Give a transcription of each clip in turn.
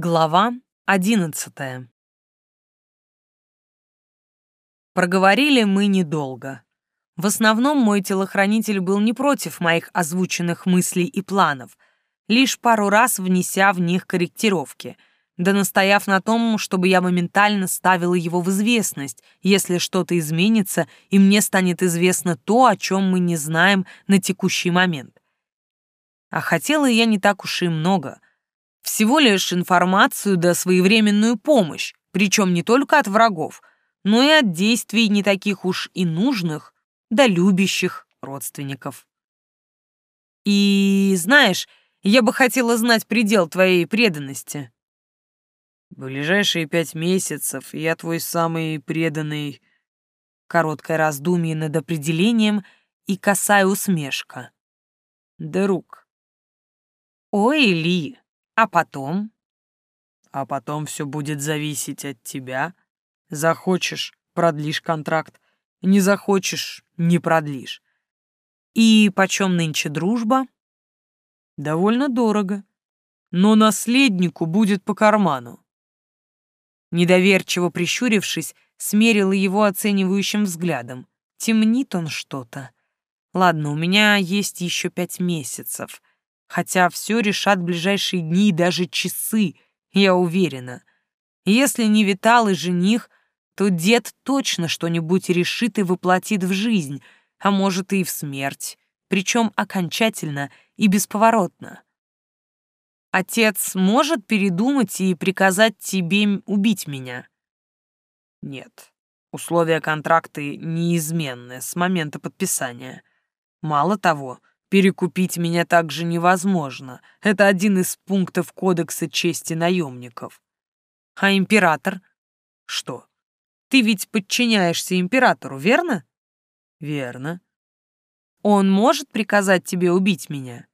Глава одиннадцатая. Проговорили мы недолго. В основном мой телохранитель был не против моих озвученных мыслей и планов, лишь пару раз внеся в них корректировки, да настояв на том, чтобы я моментально ставила его в известность, если что-то изменится и мне станет известно то, о чем мы не знаем на текущий момент. А хотела я не так уж и много — всего лишь информацию да своевременную помощь, причем не только от врагов, но и от действий не таких уж и нужных, да любящих родственников. И, знаешь, я бы хотела знать предел твоей преданности. В ближайшие пять месяцев я твой самый преданный... Короткое раздумье над определением и косая усмешка. Друг. Ой, Ли, а потом? А потом все будет зависеть от тебя. Захочешь — продлишь контракт. Не захочешь — не продлишь. И почем нынче дружба? Довольно дорого. Но наследнику будет по карману. Недоверчиво прищурившись, смерила его оценивающим взглядом. Темнит он что-то. Ладно, у меня есть еще пять месяцев хотя все решат ближайшие дни и даже часы, я уверена. Если не витал и жених, то дед точно что-нибудь решит и воплотит в жизнь, а может и в смерть, причем окончательно и бесповоротно. Отец может передумать и приказать тебе убить меня? Нет. Условия контракта неизменны с момента подписания. Мало того, Перекупить меня также невозможно. Это один из пунктов Кодекса чести наемников. А император? Что? Ты ведь подчиняешься императору, верно? Верно. Он может приказать тебе убить меня?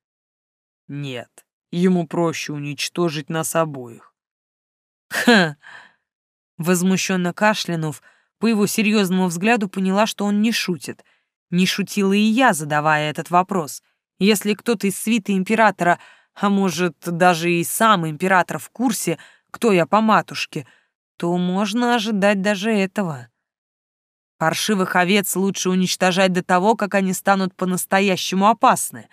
Нет. Ему проще уничтожить нас обоих. Ха! Возмущенно кашлянув, по его серьезному взгляду поняла, что он не шутит — не шутила и я, задавая этот вопрос. Если кто-то из свиты императора, а может, даже и сам император в курсе, кто я по матушке, то можно ожидать даже этого. Паршивых овец лучше уничтожать до того, как они станут по-настоящему опасны.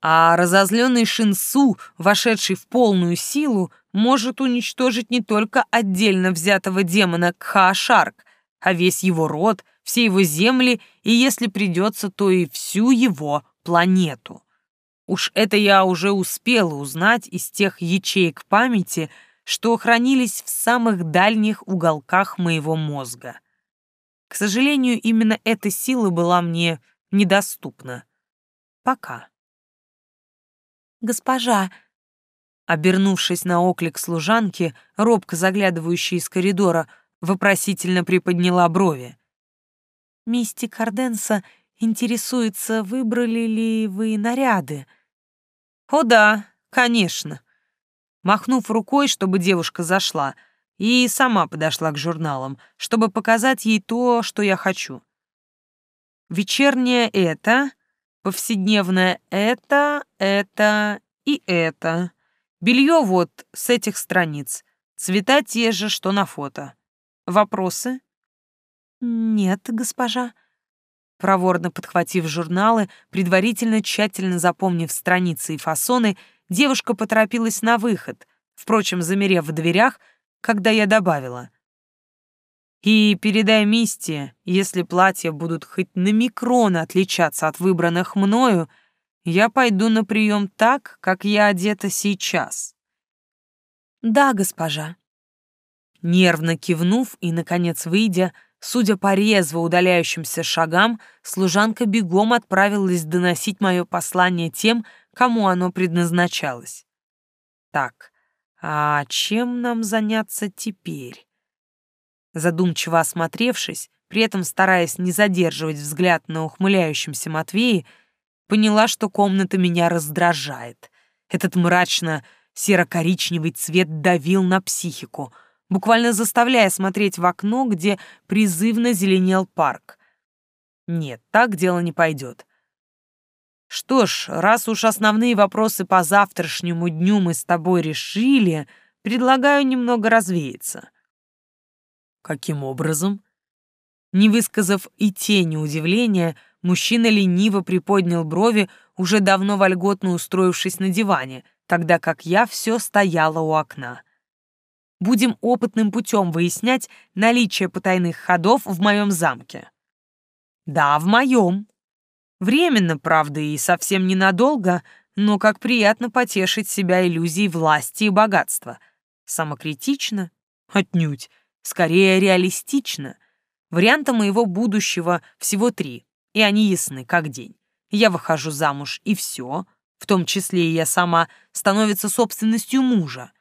А разозленный Шинсу, вошедший в полную силу, может уничтожить не только отдельно взятого демона Кхаашарк, а весь его род, все его земли и, если придется, то и всю его планету. Уж это я уже успела узнать из тех ячеек памяти, что хранились в самых дальних уголках моего мозга. К сожалению, именно эта сила была мне недоступна. Пока. «Госпожа!» Обернувшись на оклик служанки, робко заглядывающей из коридора, вопросительно приподняла брови. Мистик Харденса интересуется, выбрали ли вы наряды. О да, конечно. Махнув рукой, чтобы девушка зашла, и сама подошла к журналам, чтобы показать ей то, что я хочу. Вечернее это, повседневное это, это и это. Белье вот с этих страниц. Цвета те же, что на фото. Вопросы? «Нет, госпожа». Проворно подхватив журналы, предварительно тщательно запомнив страницы и фасоны, девушка поторопилась на выход, впрочем, замерев в дверях, когда я добавила. «И передай Мисте, если платья будут хоть на микрон отличаться от выбранных мною, я пойду на прием так, как я одета сейчас». «Да, госпожа». Нервно кивнув и, наконец, выйдя, Судя по резво удаляющимся шагам, служанка бегом отправилась доносить мое послание тем, кому оно предназначалось. Так, а чем нам заняться теперь? Задумчиво осмотревшись, при этом стараясь не задерживать взгляд на ухмыляющемся Матвее, поняла, что комната меня раздражает. Этот мрачно серо-коричневый цвет давил на психику — буквально заставляя смотреть в окно, где призывно зеленел парк. Нет, так дело не пойдет. Что ж, раз уж основные вопросы по завтрашнему дню мы с тобой решили, Предлагаю немного развеяться». «Каким образом?» Не высказав и тени удивления, мужчина лениво приподнял брови, уже давно вольготно устроившись на диване, тогда как я все стояла у окна. Будем опытным путем выяснять наличие потайных ходов в моем замке. Да, в моем. Временно, правда, и совсем ненадолго, но как приятно потешить себя иллюзией власти и богатства. Самокритично? Отнюдь. Скорее, реалистично. Варианта моего будущего всего три, и они ясны, как день. Я выхожу замуж, и все, в том числе и я сама, становится собственностью мужа.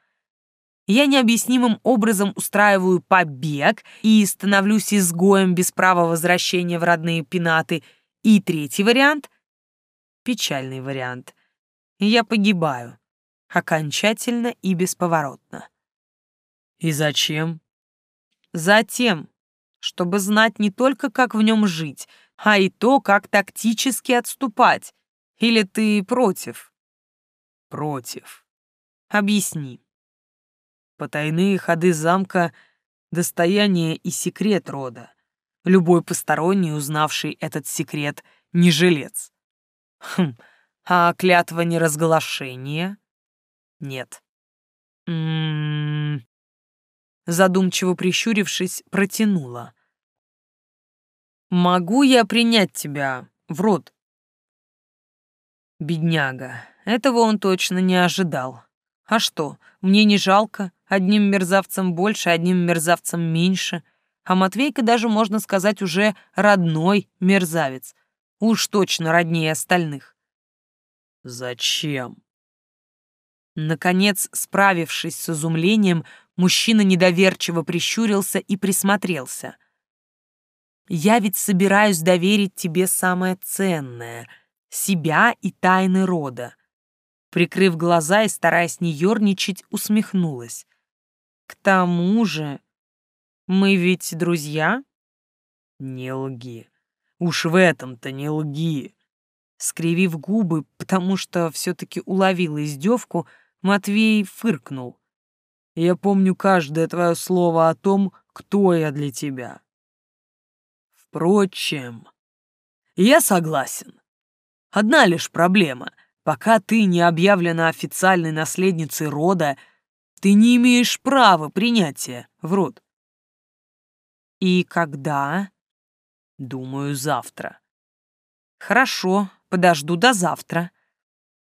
Я необъяснимым образом устраиваю побег и становлюсь изгоем без права возвращения в родные пенаты. И третий вариант — печальный вариант. Я погибаю. Окончательно и бесповоротно. И зачем? Затем, чтобы знать не только, как в нем жить, а и то, как тактически отступать. Или ты против? Против. Объясни. Потайные ходы замка — достояние и секрет рода. Любой посторонний, узнавший этот секрет, не жилец. Хм, а клятва неразглашения? Нет. М -м -м. Задумчиво прищурившись, протянула. «Могу я принять тебя в рот?» Бедняга, этого он точно не ожидал. А что, мне не жалко, одним мерзавцем больше, одним мерзавцем меньше. А Матвейка даже, можно сказать, уже родной мерзавец. Уж точно роднее остальных. «Зачем?» Наконец, справившись с изумлением, мужчина недоверчиво прищурился и присмотрелся. Я ведь собираюсь доверить тебе самое ценное — себя и тайны рода. Прикрыв глаза и стараясь не ерничать, усмехнулась. К тому же, мы ведь друзья? Не лги. Уж в этом-то не лги. Скривив губы, потому что все-таки уловил издевку, Матвей фыркнул. Я помню каждое твое слово о том, кто я для тебя. Впрочем, я согласен. Одна лишь проблема. Пока ты не объявлена официальной наследницей рода, ты не имеешь права принятия в род. И когда? Думаю, завтра. Хорошо, подожду до завтра.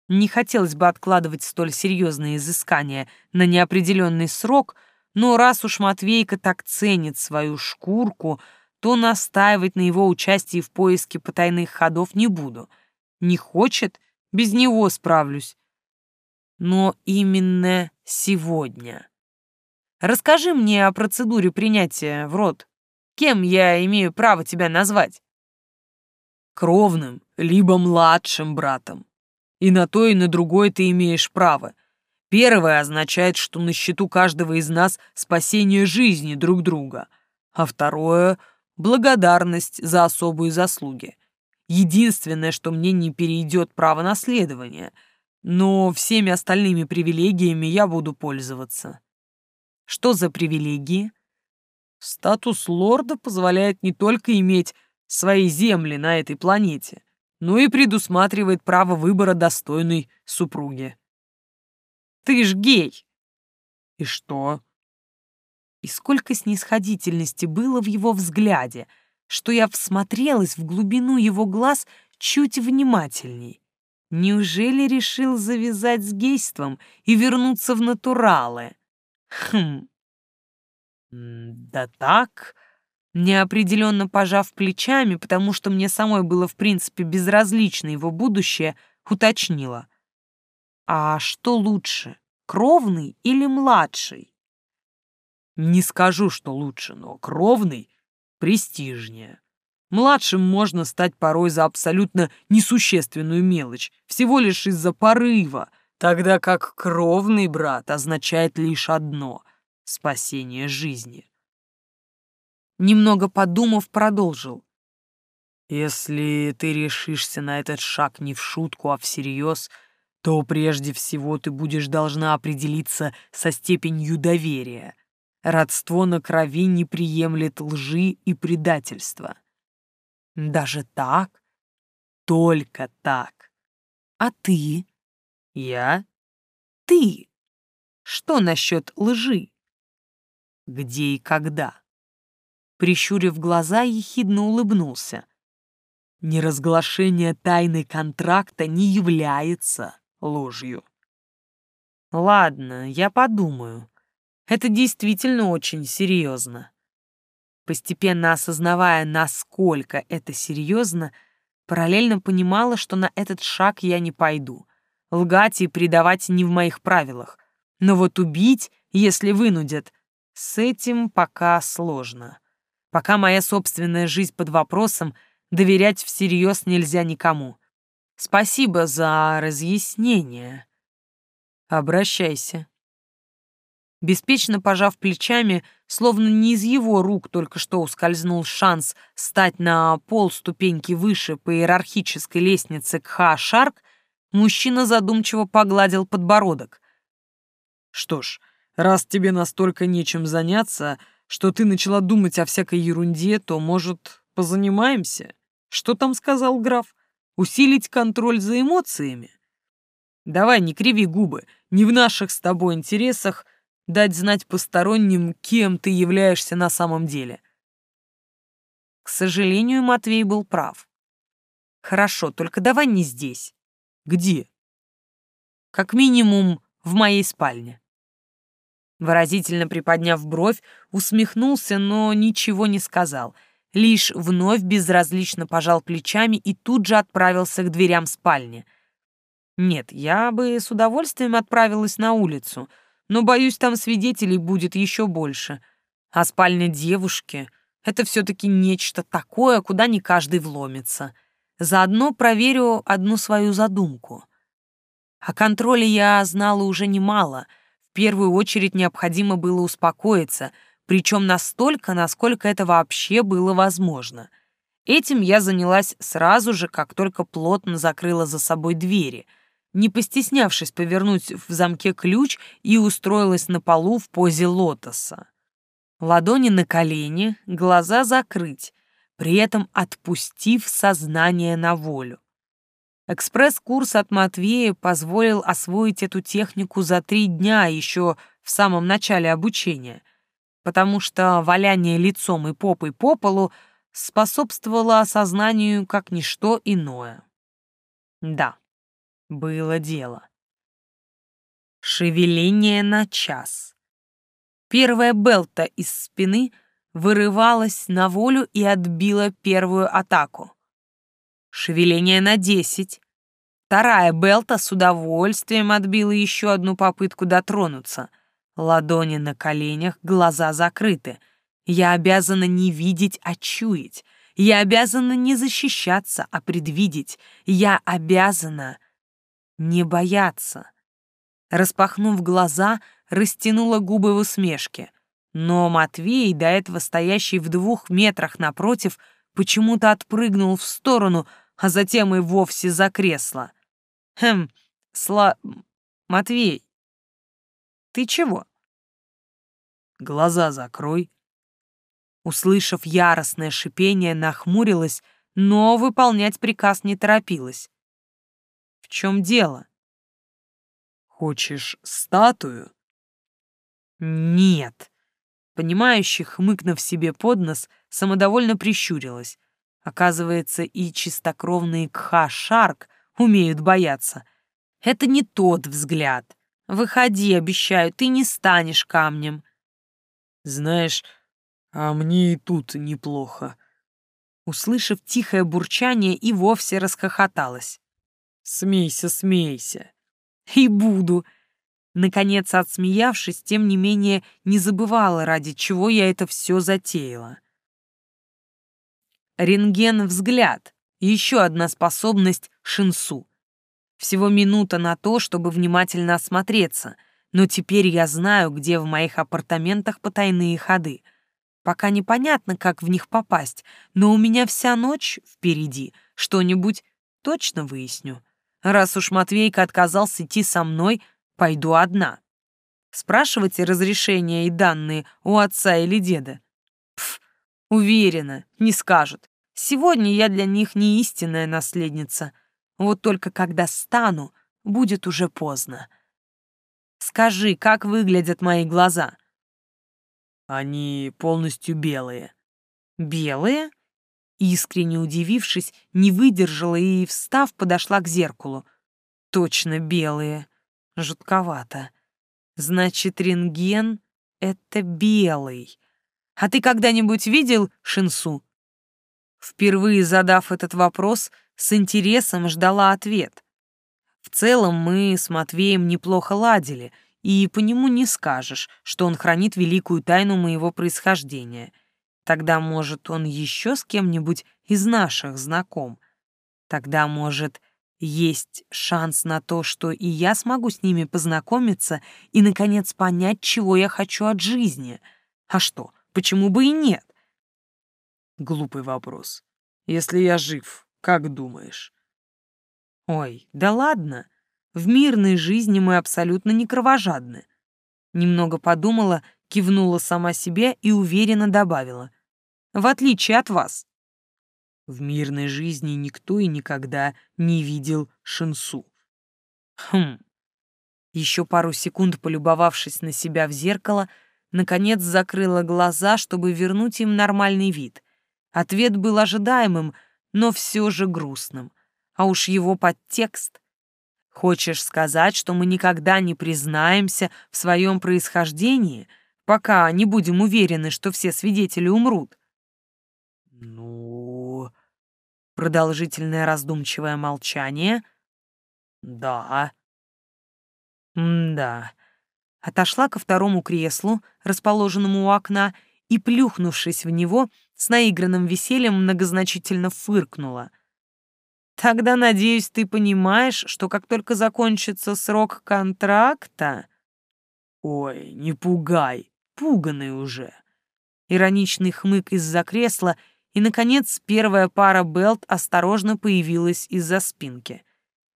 Не хотелось бы откладывать столь серьезные изыскания на неопределенный срок, но раз уж Матвейка так ценит свою шкурку, то настаивать на его участии в поиске потайных ходов не буду. Не хочет, без него справлюсь. Но именно сегодня. Расскажи мне о процедуре принятия в род. Кем я имею право тебя назвать? Кровным, либо младшим братом. И на то, и на другое ты имеешь право. Первое означает, что на счету каждого из нас спасение жизни друг друга, а второе благодарность за особые заслуги. Единственное, что мне не перейдет право наследования, но всеми остальными привилегиями я буду пользоваться. Что за привилегии? Статус лорда позволяет не только иметь свои земли на этой планете, но и предусматривает право выбора достойной супруги. Ты ж гей. И что? И сколько снисходительности было в его взгляде, что я всмотрелась в глубину его глаз чуть внимательней. Неужели решил завязать с гейством и вернуться в натуралы? Хм. Да так, неопределенно пожав плечами, потому что мне самой было в принципе безразлично его будущее, уточнила. А что лучше, кровный или младший? Не скажу, что лучше, но кровный престижнее. Младшим можно стать порой за абсолютно несущественную мелочь, всего лишь из-за порыва, тогда как кровный брат означает лишь одно — спасение жизни. Немного подумав, продолжил. Если ты решишься на этот шаг не в шутку, а всерьез, то прежде всего ты будешь должна определиться со степенью доверия. Родство на крови не приемлет лжи и предательства. Даже так? Только так. А ты? Я? Ты. Что насчет лжи? Где и когда? Прищурив глаза, ехидно улыбнулся. Неразглашение тайны контракта не является ложью. Ладно, я подумаю. Это действительно очень серьезно. Постепенно осознавая, насколько это серьезно, параллельно понимала, что на этот шаг я не пойду. Лгать и предавать не в моих правилах. Но вот убить, если вынудят, с этим пока сложно. Пока моя собственная жизнь под вопросом, доверять всерьез нельзя никому. Спасибо за разъяснение. Обращайся. Беспечно пожав плечами, словно не из его рук только что ускользнул шанс стать на полступеньки выше по иерархической лестнице к Ха-Шарк, мужчина задумчиво погладил подбородок. «Что ж, раз тебе настолько нечем заняться, что ты начала думать о всякой ерунде, то, может, позанимаемся? Что там сказал граф? Усилить контроль за эмоциями? Давай, не криви губы, не в наших с тобой интересах — дать знать посторонним, кем ты являешься на самом деле. К сожалению, Матвей был прав. Хорошо, только давай не здесь. Где? Как минимум, в моей спальне. Выразительно приподняв бровь, усмехнулся, но ничего не сказал, лишь вновь безразлично пожал плечами и тут же отправился к дверям спальни. Нет, я бы с удовольствием отправилась на улицу — но, боюсь, там свидетелей будет еще больше. А спальня девушки — это все-таки нечто такое, куда не каждый вломится. Заодно проверю одну свою задумку. О контроле я знала уже немало. В первую очередь необходимо было успокоиться, причем настолько, насколько это вообще было возможно. Этим я занялась сразу же, как только плотно закрыла за собой двери — не постеснявшись повернуть в замке ключ и устроилась на полу в позе лотоса. Ладони на колени, глаза закрыть, при этом отпустив сознание на волю. Экспресс-курс от Матвея позволил освоить эту технику за три дня еще в самом начале обучения, потому что валяние лицом и попой по полу способствовало осознанию как ничто иное. Да, было дело. Шевеление на час. Первая Белта из спины вырывалась на волю и отбила первую атаку. Шевеление на десять. Вторая Белта с удовольствием отбила еще одну попытку дотронуться. Ладони на коленях, глаза закрыты. Я обязана не видеть, а чуять. Я обязана не защищаться, а предвидеть. Я обязана не бояться. Распахнув глаза, растянула губы в усмешке. Но Матвей, до этого стоящий в двух метрах напротив, почему-то отпрыгнул в сторону, а затем и вовсе за кресло. «Хм, Сла... Матвей, ты чего?» «Глаза закрой». Услышав яростное шипение, нахмурилась, но выполнять приказ не торопилась чем дело? Хочешь статую? Нет. Понимающе хмыкнув себе под нос, самодовольно прищурилась. Оказывается, и чистокровные кха-шарк умеют бояться. Это не тот взгляд. Выходи, обещаю, ты не станешь камнем. Знаешь, а мне и тут неплохо. Услышав тихое бурчание, и вовсе расхохоталась. Смейся, смейся. И буду. Наконец, отсмеявшись, тем не менее, не забывала, ради чего я это все затеяла. Рентген-взгляд — еще одна способность Шинсу. Всего минута на то, чтобы внимательно осмотреться, но теперь я знаю, где в моих апартаментах потайные ходы. Пока непонятно, как в них попасть, но у меня вся ночь впереди, что-нибудь точно выясню. Раз уж Матвейка отказался идти со мной, пойду одна. Спрашивайте разрешения и данные у отца или деда. Пф, уверена, не скажут. Сегодня я для них не истинная наследница. Вот только когда стану, будет уже поздно. Скажи, как выглядят мои глаза? Они полностью белые. Белые? Искренне удивившись, не выдержала и, встав, подошла к зеркалу. Точно белые. Жутковато. Значит, рентген — это белый. А ты когда-нибудь видел Шинсу? Впервые задав этот вопрос, с интересом ждала ответ. В целом мы с Матвеем неплохо ладили, и по нему не скажешь, что он хранит великую тайну моего происхождения — Тогда, может, он еще с кем-нибудь из наших знаком. Тогда, может, есть шанс на то, что и я смогу с ними познакомиться и, наконец, понять, чего я хочу от жизни. А что, почему бы и нет? Глупый вопрос. Если я жив, как думаешь? Ой, да ладно. В мирной жизни мы абсолютно не кровожадны. Немного подумала, кивнула сама себе и уверенно добавила в отличие от вас. В мирной жизни никто и никогда не видел Шинсу. Хм. Еще пару секунд полюбовавшись на себя в зеркало, наконец закрыла глаза, чтобы вернуть им нормальный вид. Ответ был ожидаемым, но все же грустным. А уж его подтекст. Хочешь сказать, что мы никогда не признаемся в своем происхождении, пока не будем уверены, что все свидетели умрут? «Ну...» Продолжительное раздумчивое молчание. «Да». «Да». Отошла ко второму креслу, расположенному у окна, и, плюхнувшись в него, с наигранным весельем многозначительно фыркнула. «Тогда, надеюсь, ты понимаешь, что как только закончится срок контракта...» «Ой, не пугай, пуганый уже!» Ироничный хмык из-за кресла — и, наконец, первая пара Белт осторожно появилась из-за спинки.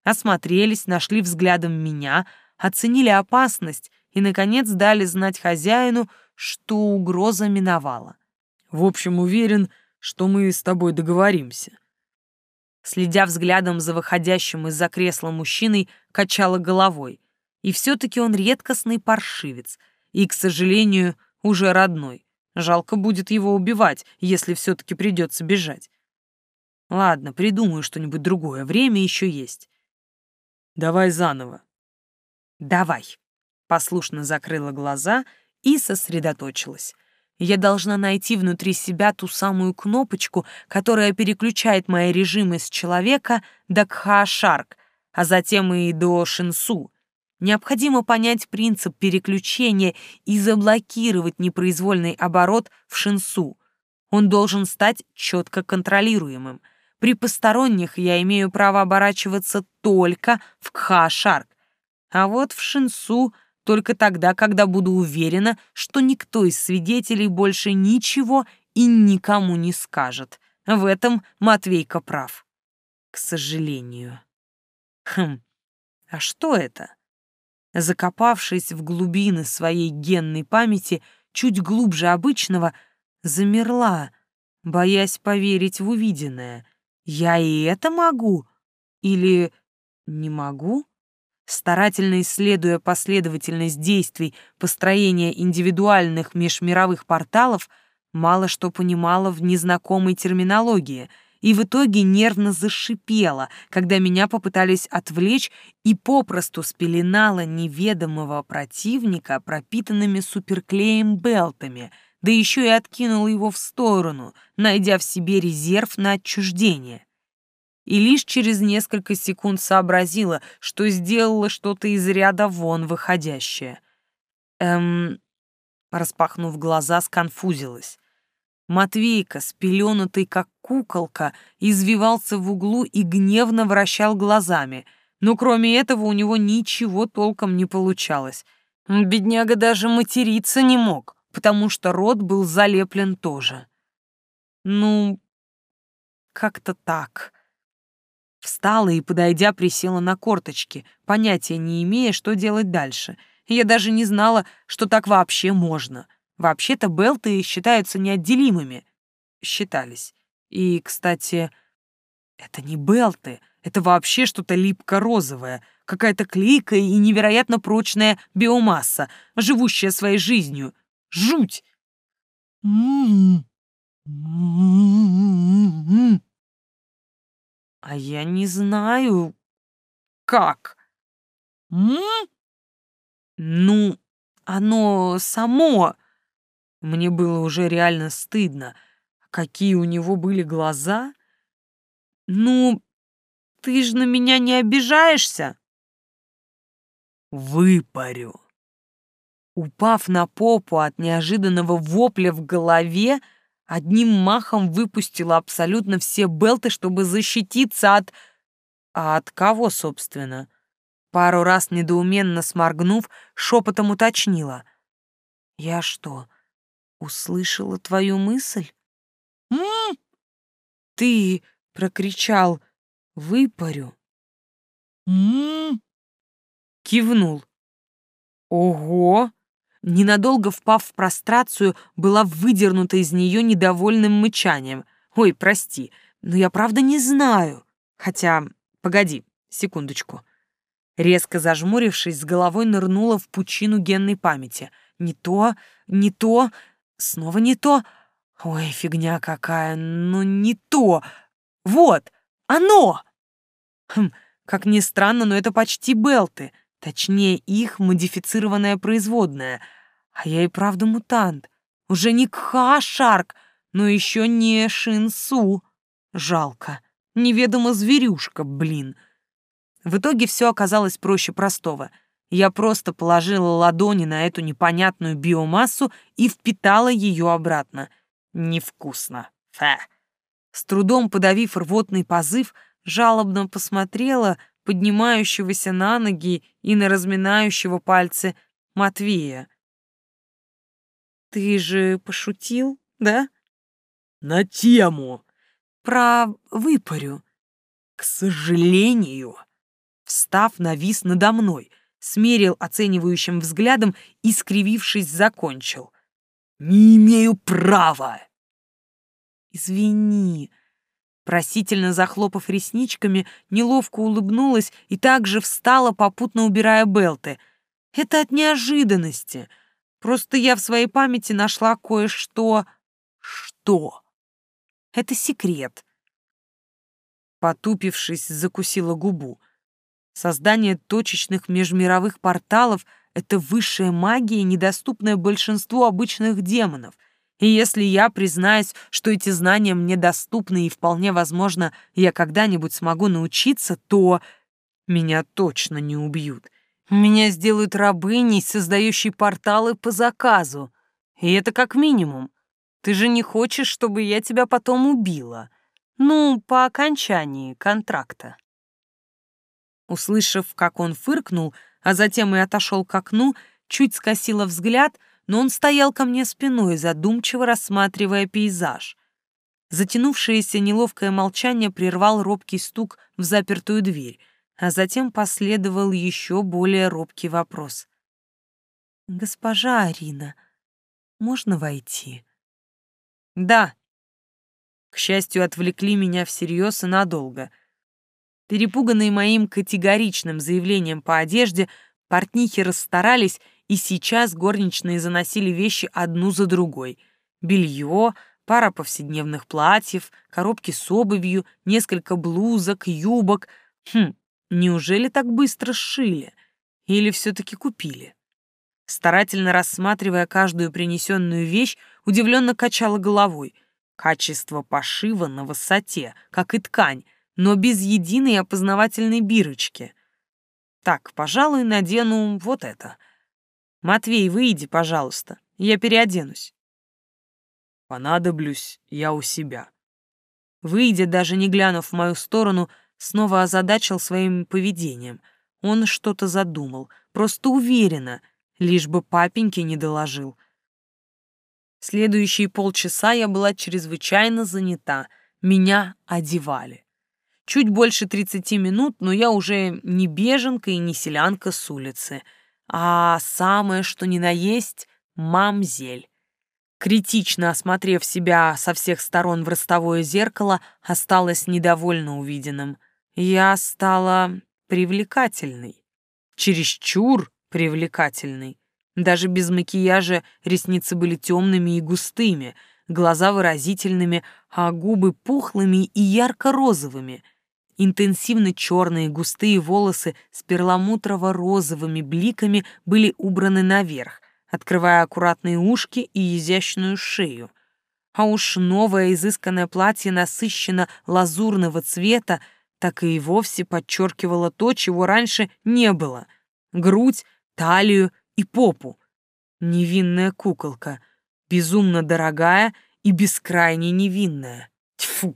Осмотрелись, нашли взглядом меня, оценили опасность и, наконец, дали знать хозяину, что угроза миновала. «В общем, уверен, что мы с тобой договоримся». Следя взглядом за выходящим из-за кресла мужчиной, качала головой. И все-таки он редкостный паршивец и, к сожалению, уже родной. Жалко будет его убивать, если все-таки придется бежать. Ладно, придумаю что-нибудь другое, время еще есть. Давай заново. Давай. Послушно закрыла глаза и сосредоточилась. Я должна найти внутри себя ту самую кнопочку, которая переключает мои режимы с человека до Кхаашарк, а затем и до Шинсу, Необходимо понять принцип переключения и заблокировать непроизвольный оборот в шинсу. Он должен стать четко контролируемым. При посторонних я имею право оборачиваться только в кха-шарк, а вот в шинсу только тогда, когда буду уверена, что никто из свидетелей больше ничего и никому не скажет. В этом Матвейка прав. К сожалению. Хм, а что это? Закопавшись в глубины своей генной памяти чуть глубже обычного, замерла, боясь поверить в увиденное. Я и это могу? Или не могу? Старательно исследуя последовательность действий построения индивидуальных межмировых порталов, мало что понимала в незнакомой терминологии — и в итоге нервно зашипела, когда меня попытались отвлечь и попросту спеленала неведомого противника пропитанными суперклеем белтами, да еще и откинула его в сторону, найдя в себе резерв на отчуждение. И лишь через несколько секунд сообразила, что сделала что-то из ряда вон выходящее. Эм... Распахнув глаза, сконфузилась. Матвейка, спеленутый как куколка, извивался в углу и гневно вращал глазами, но кроме этого у него ничего толком не получалось. Бедняга даже материться не мог, потому что рот был залеплен тоже. Ну, как-то так. Встала и, подойдя, присела на корточки, понятия не имея, что делать дальше. Я даже не знала, что так вообще можно. Вообще-то белты считаются неотделимыми. Считались. И, кстати, это не белты, это вообще что-то липко-розовое, какая-то клейкая и невероятно прочная биомасса, живущая своей жизнью. Жуть! А я не знаю, как. Ну, оно само. Мне было уже реально стыдно. Какие у него были глаза? Ну, ты же на меня не обижаешься? Выпарю. Упав на попу от неожиданного вопля в голове, одним махом выпустила абсолютно все белты, чтобы защититься от... А от кого, собственно? Пару раз недоуменно сморгнув, шепотом уточнила. «Я что, услышала твою мысль?» «М-м-м!» «Ты!» — прокричал. «Выпарю!» «М-м-м!» Кивнул. «Ого!» ненадолго впав в прострацию, была выдернута из нее недовольным мычанием. «Ой, прости, но я правда не знаю. Хотя, погоди, секундочку». Резко зажмурившись, с головой нырнула в пучину генной памяти. Не то, не то, снова не то. Ой, фигня какая, ну не то. Вот, оно! Хм, как ни странно, но это почти белты — Точнее, их модифицированная производная. А я и правда мутант. Уже не Кха-Шарк, но еще не Шинсу. Жалко. Неведомо зверюшка, блин. В итоге все оказалось проще простого. Я просто положила ладони на эту непонятную биомассу и впитала ее обратно. Невкусно. Фе. С трудом подавив рвотный позыв, жалобно посмотрела — поднимающегося на ноги и на разминающего пальцы Матвея. «Ты же пошутил, да?» «На тему!» «Про выпарю». «К сожалению!» Встав, навис надо мной, смерил оценивающим взглядом и, скривившись, закончил. «Не имею права!» «Извини», Просительно захлопав ресничками, неловко улыбнулась и также встала, попутно убирая белты. Это от неожиданности. Просто я в своей памяти нашла кое-что... Что? Это секрет. Потупившись, закусила губу. Создание точечных межмировых порталов — это высшая магия, недоступная большинству обычных демонов — и если я признаюсь, что эти знания мне доступны и вполне возможно, я когда-нибудь смогу научиться, то меня точно не убьют. Меня сделают рабыней, создающей порталы по заказу. И это как минимум. Ты же не хочешь, чтобы я тебя потом убила? Ну, по окончании контракта. Услышав, как он фыркнул, а затем и отошел к окну, чуть скосила взгляд — но он стоял ко мне спиной, задумчиво рассматривая пейзаж. Затянувшееся неловкое молчание прервал робкий стук в запертую дверь, а затем последовал еще более робкий вопрос. «Госпожа Арина, можно войти?» «Да». К счастью, отвлекли меня всерьез и надолго. Перепуганные моим категоричным заявлением по одежде, портнихи расстарались и сейчас горничные заносили вещи одну за другой. Белье, пара повседневных платьев, коробки с обувью, несколько блузок, юбок. Хм, неужели так быстро сшили? Или все-таки купили? Старательно рассматривая каждую принесенную вещь, удивленно качала головой. Качество пошива на высоте, как и ткань, но без единой опознавательной бирочки. Так, пожалуй, надену вот это — «Матвей, выйди, пожалуйста, я переоденусь». «Понадоблюсь я у себя». Выйдя, даже не глянув в мою сторону, снова озадачил своим поведением. Он что-то задумал, просто уверенно, лишь бы папеньке не доложил. Следующие полчаса я была чрезвычайно занята, меня одевали. Чуть больше 30 минут, но я уже не беженка и не селянка с улицы, а самое, что ни на есть, мамзель. Критично осмотрев себя со всех сторон в ростовое зеркало, осталась недовольна увиденным. Я стала привлекательной. Чересчур привлекательной. Даже без макияжа ресницы были темными и густыми, глаза выразительными, а губы пухлыми и ярко-розовыми. Интенсивно черные густые волосы с перламутрово-розовыми бликами были убраны наверх, открывая аккуратные ушки и изящную шею. А уж новое изысканное платье насыщенно лазурного цвета так и вовсе подчеркивало то, чего раньше не было — грудь, талию и попу. Невинная куколка, безумно дорогая и бескрайне невинная. Тьфу!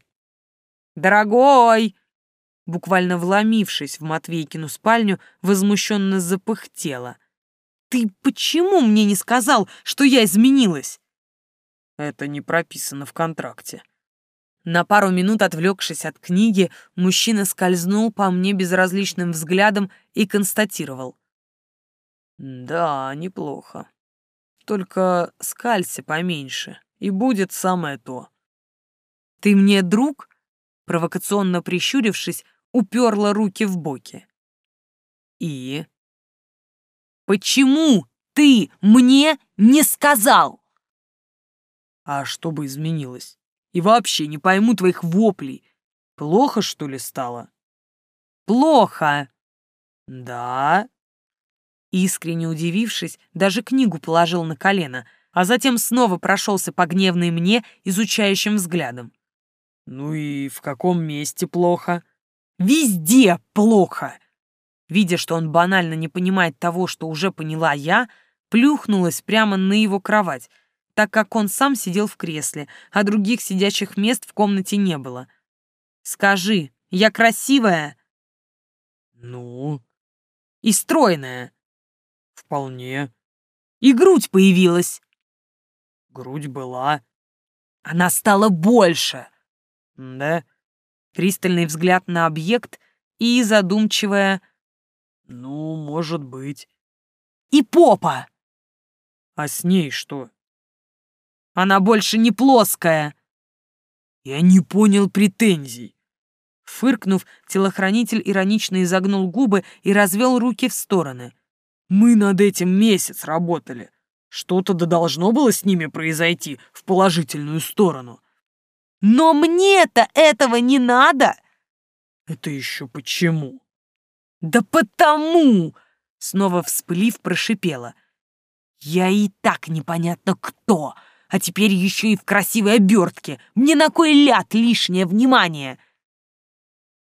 «Дорогой!» Буквально вломившись в Матвейкину спальню, возмущенно запыхтела. «Ты почему мне не сказал, что я изменилась?» «Это не прописано в контракте». На пару минут отвлекшись от книги, мужчина скользнул по мне безразличным взглядом и констатировал. Да, неплохо. Только скалься поменьше, и будет самое то. Ты мне друг? Провокационно прищурившись, уперла руки в боки. И? Почему ты мне не сказал? А что бы изменилось? И вообще не пойму твоих воплей. Плохо, что ли, стало? Плохо. Да? Искренне удивившись, даже книгу положил на колено, а затем снова прошелся по гневной мне изучающим взглядом. «Ну и в каком месте плохо?» «Везде плохо!» Видя, что он банально не понимает того, что уже поняла я, плюхнулась прямо на его кровать, так как он сам сидел в кресле, а других сидячих мест в комнате не было. «Скажи, я красивая?» «Ну?» «И стройная?» Вполне. И грудь появилась. Грудь была. Она стала больше. Да? Пристальный взгляд на объект и задумчивая... Ну, может быть. И попа. А с ней что? Она больше не плоская. Я не понял претензий. Фыркнув, телохранитель иронично изогнул губы и развел руки в стороны. Мы над этим месяц работали. Что-то да должно было с ними произойти в положительную сторону. Но мне-то этого не надо. Это еще почему? Да потому! Снова вспылив, прошипела. Я и так непонятно кто, а теперь еще и в красивой обертке. Мне на кой ляд лишнее внимание?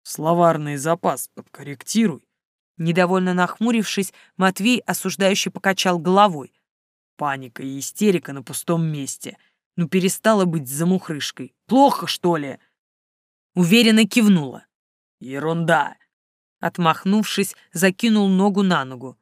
Словарный запас подкорректируй. Недовольно нахмурившись, Матвей осуждающе покачал головой. Паника и истерика на пустом месте. Ну перестала быть замухрышкой. Плохо, что ли? Уверенно кивнула. Ерунда. Отмахнувшись, закинул ногу на ногу.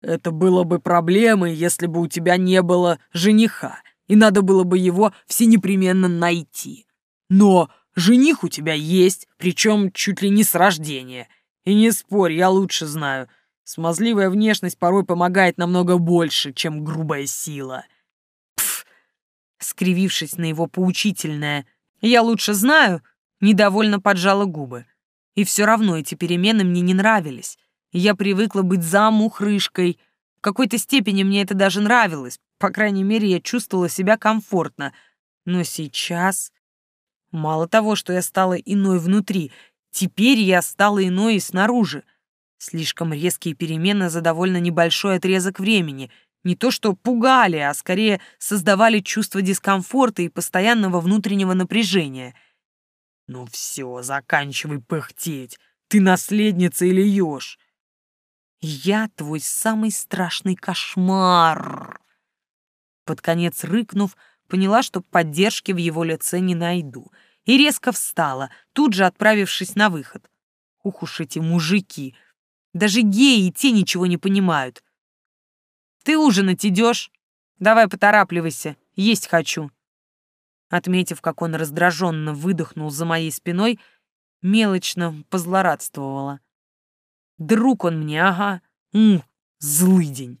Это было бы проблемой, если бы у тебя не было жениха, и надо было бы его все непременно найти. Но жених у тебя есть, причем чуть ли не с рождения — и не спорь, я лучше знаю. Смазливая внешность порой помогает намного больше, чем грубая сила. Скривившись на его поучительное «я лучше знаю», недовольно поджала губы. И все равно эти перемены мне не нравились. Я привыкла быть замухрышкой. В какой-то степени мне это даже нравилось. По крайней мере, я чувствовала себя комфортно. Но сейчас... Мало того, что я стала иной внутри, Теперь я стала иной и снаружи. Слишком резкие перемены за довольно небольшой отрезок времени. Не то что пугали, а скорее создавали чувство дискомфорта и постоянного внутреннего напряжения. «Ну все, заканчивай пыхтеть. Ты наследница или еж?» «Я твой самый страшный кошмар!» Под конец рыкнув, поняла, что поддержки в его лице не найду — и резко встала, тут же отправившись на выход. Ух уж эти мужики! Даже геи и те ничего не понимают. «Ты ужинать идешь? Давай поторапливайся, есть хочу». Отметив, как он раздраженно выдохнул за моей спиной, мелочно позлорадствовала. Друг он мне, ага, м, злый день.